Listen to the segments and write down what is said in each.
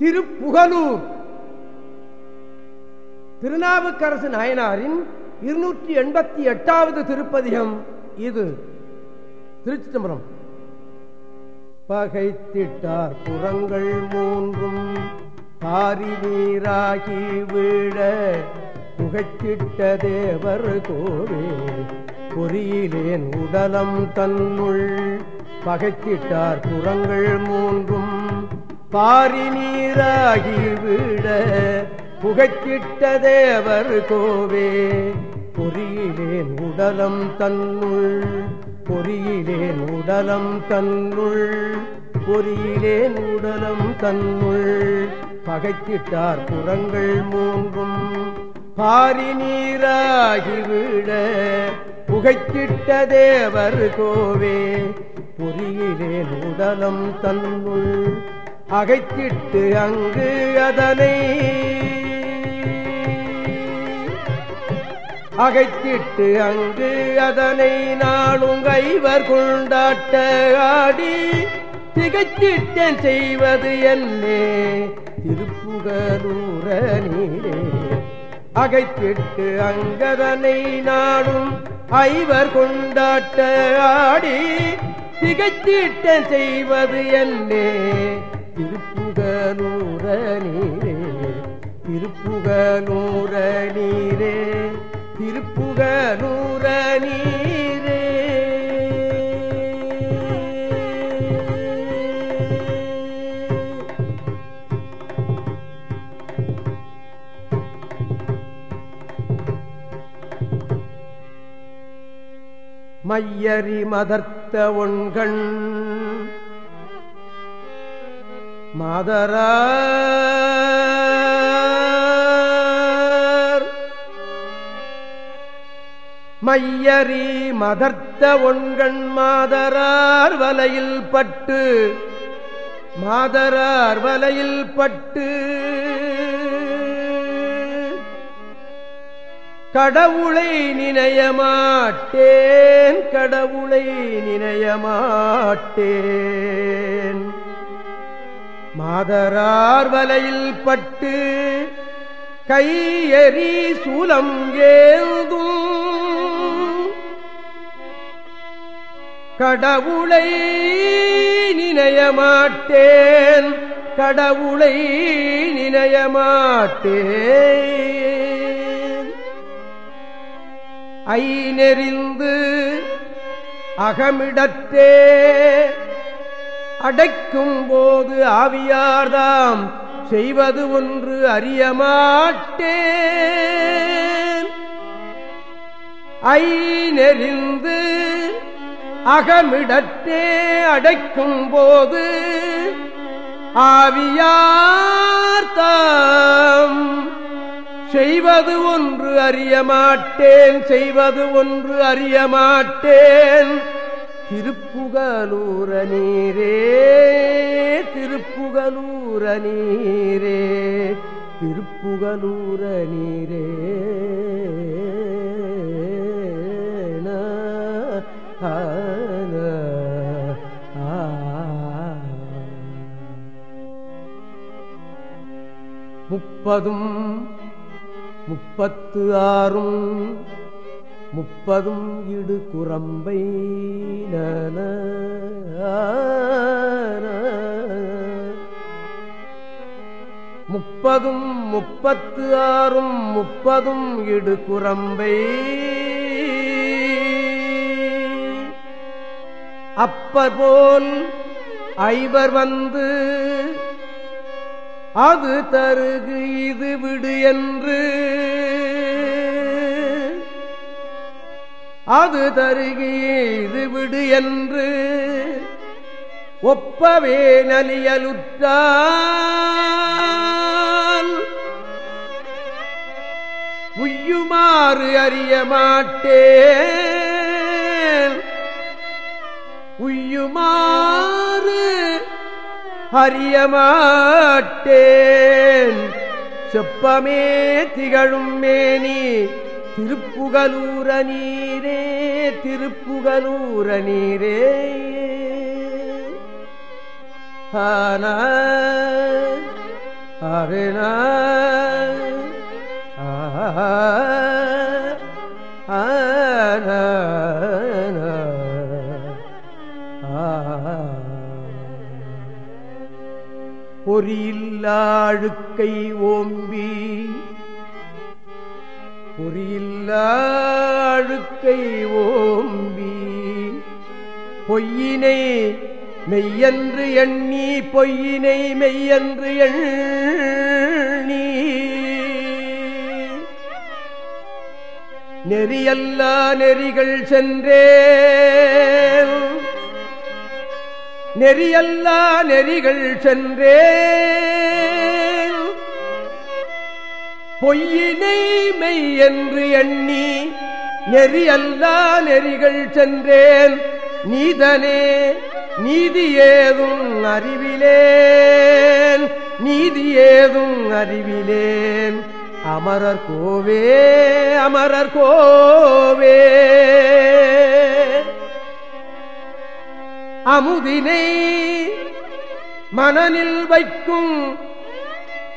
திருப்புகலூர். திருநாவுக்கரசு நாயனாரின் இருநூற்றி எண்பத்தி எட்டாவது திருப்பதிகம் இது. திருச்சி தம்பரம் பகைத்திட்டார் புறங்கள் மூன்றும் பாரி நீராகி விட புகைத்திட்ட தேவர் கோவே பொறியிலேன் உடலம் தன்னுள் பகைத்திட்டார் புறங்கள் மூன்றும் பாரி நீராகி புகைக்கிட்ட தேவர் கோவே. பொறியிலேன் உடலம் தன்னுள் பொறியிலேன் உடலம் தன்னுள் பொறியிலேன் உடலம் தன்னுள். பகைக்கிட்டார் புறங்கள் மூன்றும் பாரி நீராகிவிட புகைக்கிட்ட தேவர் கோவே. பொறியிலேன் உடலம் தன்னுள் அகைத்திட்டு அங்கு அதனை. அகைத்திட்டு அங்கு அதனை நாளும் கைவர் கொண்டாட்ட ஆடி திகைத்திட்டன் செய்வது என்னே. திருப்புகலூர நீரே. அகைத்திட்டு அங்கதனை நாடும் ஐவர் கொண்டாட்ட ஆடி திகைத்திட்டன் செய்வது என்னே. திருப்புகனூர நீரே திருப்புகனூர நீரே திருப்புகனூர நீரே மையறி மதர்த்த ஒன்கண் மாதரார். மையறி மதர்த்த ஒண்கண் மாதரார் வலையில் பட்டு மாதரார் வலையில் பட்டு. கடவுளை நினையமாட்டேன் கடவுளை நினையமாட்டேன். மாதரார் வலையில் பட்டு கையெறி சூலம் ஏந்தும். கடவுளை நினையமாட்டேன் கடவுளை நினையமாட்டேன். ஐ நெறிந்து அகமிடத்தே அடைக்கும் போது ஆவியார்தாம் செய்வது ஒன்று அறியமாட்டேன். ஐ நெறிந்து அகமிடத்தே அடைக்கும் போது ஆவியார்தாம் செய்வது ஒன்று அறியமாட்டேன் செய்வது ஒன்று அறியமாட்டேன். திருப்புகலூர நீரே திருப்புகலூர நீரே திருப்புகலூர நீரே. முப்பதும் முப்பத்து ஆறும் முப்பதும் இடு குரம்பை நன முப்பதும் முப்பத்து ஆறும் முப்பதும் இடு குரம்பை. அப்பர் போல் ஐவர் வந்து அது தருகு இது விடு என்று. அது தருகி இது விடு என்று ஒப்பவே நலியலுற்றால். உய்யுமாறு அறிய மாட்டேன். உய்யுமாறு அறிய மாட்டேன். செப்பமே திகழும் மேனி திருப்புகலூர நீரே திருப்புகலூர நீரே. ஆன அருண பொறியில்லாழுக்கை ஓம்பி பொறியில்லாழுக்கை ஓம்பி பொய்யினை மெய்யன்று எண்ணி பொய்யினை மெய்யன்று எண்ணி. நெறியல்லா நெறிகள் சென்றே நெறியல்லா நெறிகள் சென்றே பொய்யினை மெய் என்று எண்ணி நெறி நெறியல்லா நெறிகள் சென்றேன். நீதனே நீதி ஏதும் அறிவிலேன். நீதி ஏதும் அறிவிலேன். அமரர் கோவே அமரர் கோவே. அமுதினை மனநில் வைக்கும்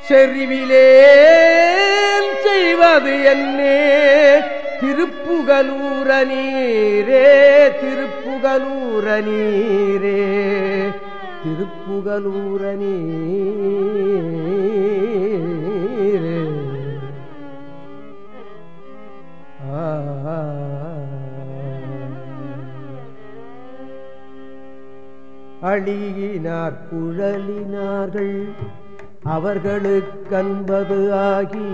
செறிவிலே செய்வது என்னே. திருப்புகலூர நீரே திருப்புகலூர நீரே. திருப்புகலூர நீரே. அழியினார் குழலினார்கள். அவர்களுக்கன்பது ஆகி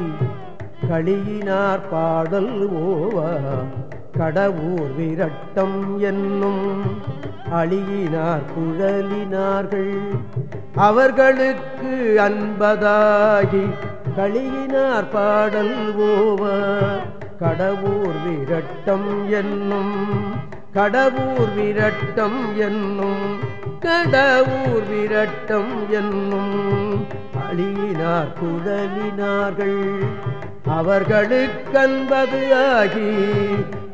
களியினார் பாடல் ஓவ கடவுர் விரட்டம் என்னும் அழியினார் குழலினார்கள். அவர்களுக்கு அன்பதாகி களியினார் பாடல் ஓவ கடவுர் விரட்டம் என்னும் கடவுர் விரட்டம் என்னும் கடவுர் விரட்டம் என்னும் அழியினார் குழலினார்கள் அவர்களுக்கன்பது ஆகி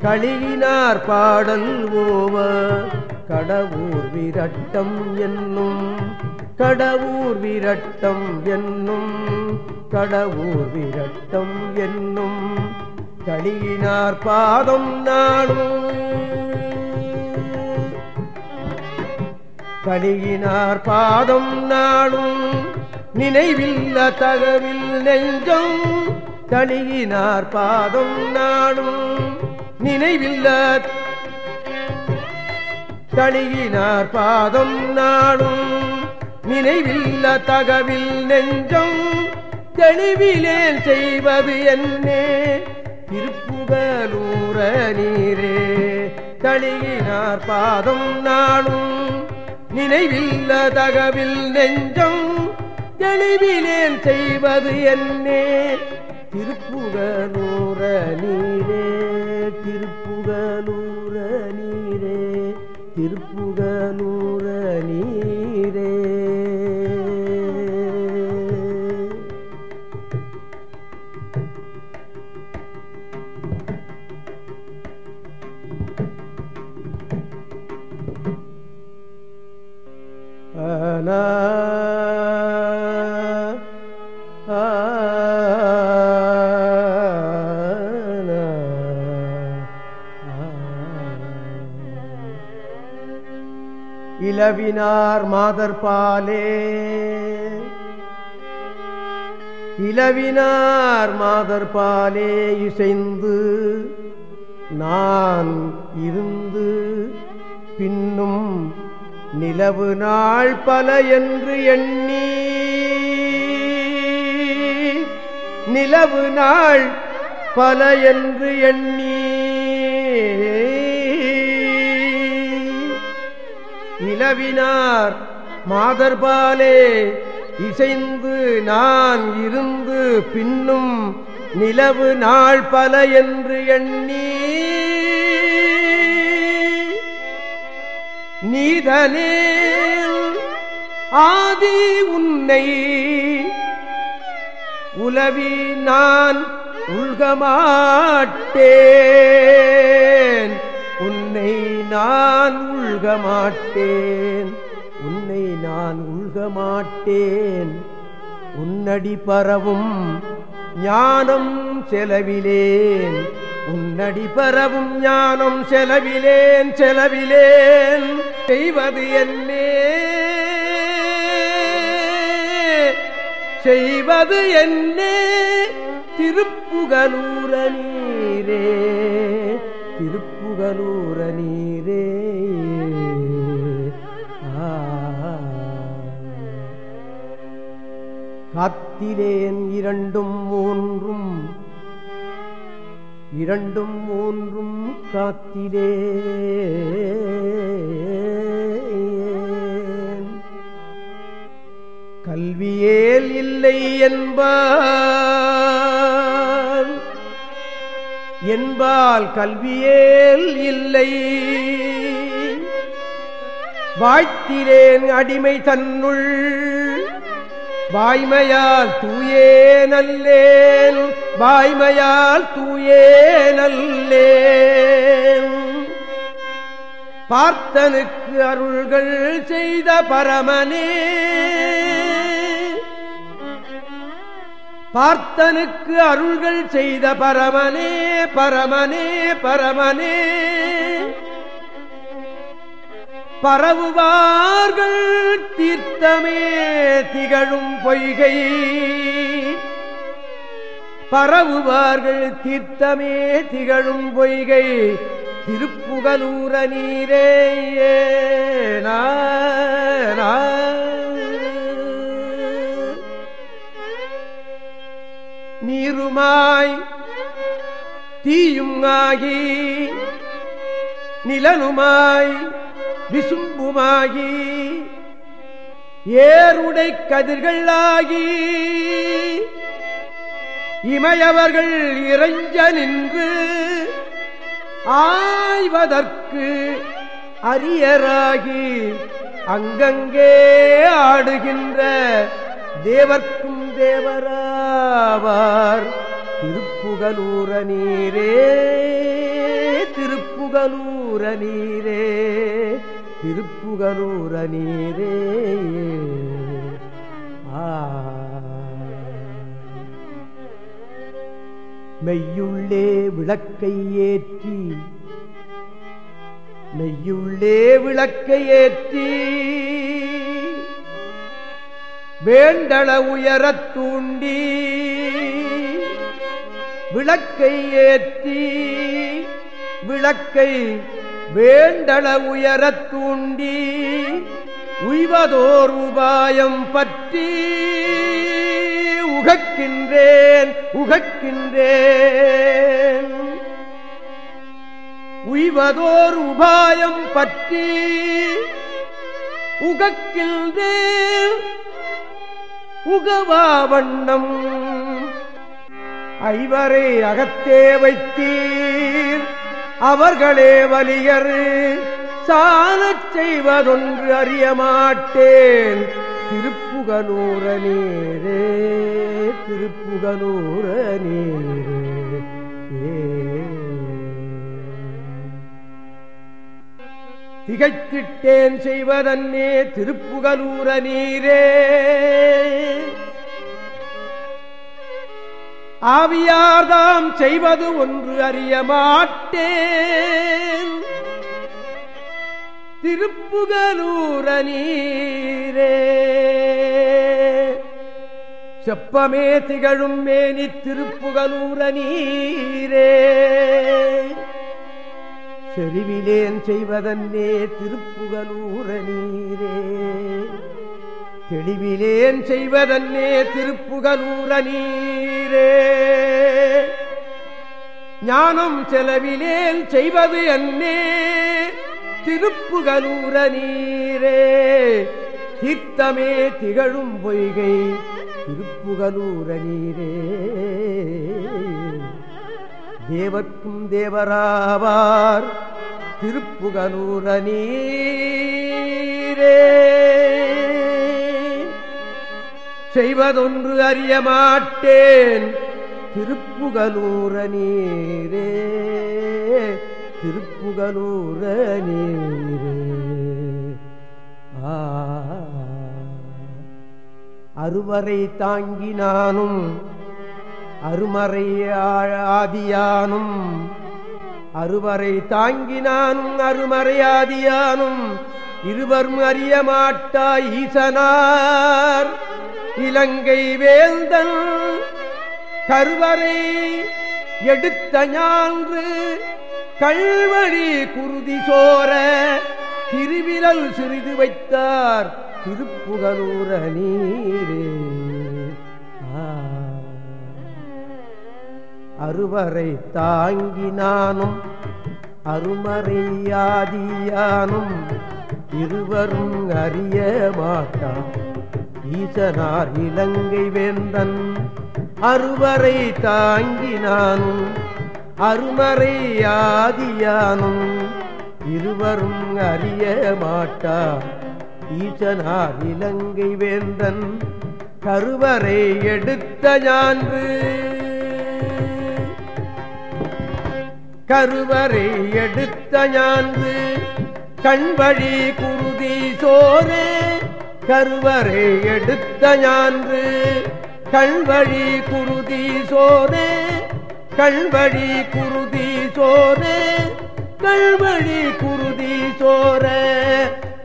களியினார் பாடல் ஓவ. கடவுர் விரட்டம் என்னும் கடவுர் விரட்டம் என்னும் கடவுர் விரட்டம் என்னும் களியினார் பாதம் நாடும் கலியினார் பாதம் நாடும் நினைவில்ல தகவில் நெஞ்சம் தனியினார் பாதம் நாடும். நினைவில்ல தனியினார் பாதம் நாடும். நினைவில்ல தகவில் நெஞ்சம் தெளிவிலே செய்வது என்னே. திருப்புகலூர நீரே தளியினார் பாதம் நாடும். நினைவில்ல தகவில் நெஞ்சம் தெளிவிலேன் செய்வது என்னே. திருப்புகலூர நீரே திருப்புகலூர நீரே திருப்புகலூர இளவினார் மாதர்பாலே. இளவினார் மாதர்பாலே இசைந்து நான் இருந்து பின்னும் நிலவு நாள் பல என்று எண்ணி. நிலவு நாள் பல என்று எண்ணி. நிலவினார். மாதர்பாலே இசைந்து நான் இருந்து பின்னும் நிலவு நாள் பல என்று எண்ணி நீதனே ஆதி உன்னை உலவி நான் உள்கமாட்டேன். உன்னை நான் உள்க மாட்டேன். உன்னை நான் உள்க மாட்டேன். உன்னடி பரவும் ஞானம் செலவிலேன். உன்னடி பரவும் ஞானம் செலவிலேன் செலவிலேன். செய்வது என்னே? செய்வது என்னே? திருப்புகலூர நீரே. திருப்பு புகலூர நீரே. காத்திலேன் இரண்டும் மூன்றும் இரண்டும் மூன்றும் காத்திலே. கல்வியேல் இல்லை என்பார். என்பால் கல்வியேல் இல்லை. வாழ்த்திலேன் அடிமை தன்னுள் வாய்மையால் தூயே நல்லேன் வாய்மையால் தூயே நல்லேன் பார்த்தனுக்கு அருள்கள் செய்த பரமனே பார்த்தனுக்கு அருள்கள் செய்த பரமனே பரமனே பரமனே. பரவுவார்கள் தீர்த்தமே திகழும் பொய்கை. பரவுவார்கள் தீர்த்தமே திகழும் பொய்கை. திருப்புகலூர நீரேயே. நீருமாய் தீயும் ஆகி நிலனுமாய் விசும்புமாகி ஏருடை கதிர்கள் ஆகி இமையவர்கள் இறைஞ்ச நின்று ஆய்வதற்கு அரியராகி அங்கங்கே ஆடுகின்ற தேவர்க்கும் தேவராவார். திருப்புகலூர நீரே திருப்புகலூர நீரே திருப்புகலூர நீரே. மெய்யுள்ளே விளக்கை ஏற்றி மெய்யுள்ளே விளக்கை ஏற்றி வேண்டள உயரத் தூண்டி விளக்கை ஏற்றி விளக்கை வேண்டள உயரத் தூண்டி உய்வதோர் உபாயம் பற்றி உகக்கின்றேன் உகக்கின்றேன். உய்வதோர் உபாயம் பற்றி உகக்கின்றேன் உகவா வண்ணம். ஐவரை அகத்தே வைத்தீர். அவர்களே வலியர் சாலச் செய்வதொன்று அறியமாட்டேன் திருப்புகனூர நீரே திருப்புகனூர நீரே திகைத்திட்டேன் செய்வதன்னே திருப்புகலூர நீரே. ஆவியார்தாம் செய்வது ஒன்று அறிய மாட்டேன். திருப்புகலூர நீரே. செப்பமே திகழும் மேனி திருப்புகலூர நீரே. செறிவிலேன் செய்வதன்னே திருப்புகலூர நீரே தெளிவிலேன் செய்வதன்னே திருப்புகலூர நீரே ஞானம் செலவிலேன் செய்வது அன்னே திருப்புகலூர நீரே தீர்த்தமே திகழும் பொய்கை திருப்புகலூர நீரே தேவர்க்கும் தேவராவார் திருப்புகலூர நீரே செய்வதொன்று அறிய மாட்டேன். திருப்புகலூர நீரே திருப்புகலூர நீரே அறுவரை தாங்கினானும் அருமறை ஆதியானும் அறுவரை தாங்கினானும் அருமறையாதியானும். இருவரும் அறிய மாட்டா ஈசனார். இலங்கை வேந்தன் கருவறை எடுத்த ஞான்று கல்வழி குருதி சோர திருவிரல் சிறிது வைத்தார் திருப்புகலூர நீரே. அறுவரை தாங்கினானும் அருமறையாதியானும் இருவரும் அறிய மாட்டான். ஈசனார் இலங்கை வேந்தன் அறுவரை தாங்கினானும் அருமறையாதியானும் இருவரும் அறிய மாட்டா ஈசனார் இலங்கை வேந்தன் கருவறை எடுத்த ஞான்று கருவறை எடுத்த ஞான்று கண்வழி குருதி சோறு. கருவறை எடுத்த ஞான்று கண்வழி குருதி சோறு. கண்வழி குருதி சோறு கண்வழி குருதி சோற.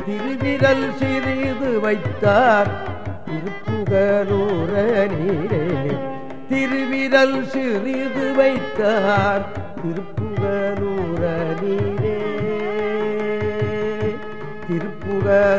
திருவிரல் சிறிது வைத்தார் திருப்புகலூர நீரே. திருவிரல் சிறிது வைத்தார் திருப்பு திருப்புகலூரீரே திருப்புகலூரீரே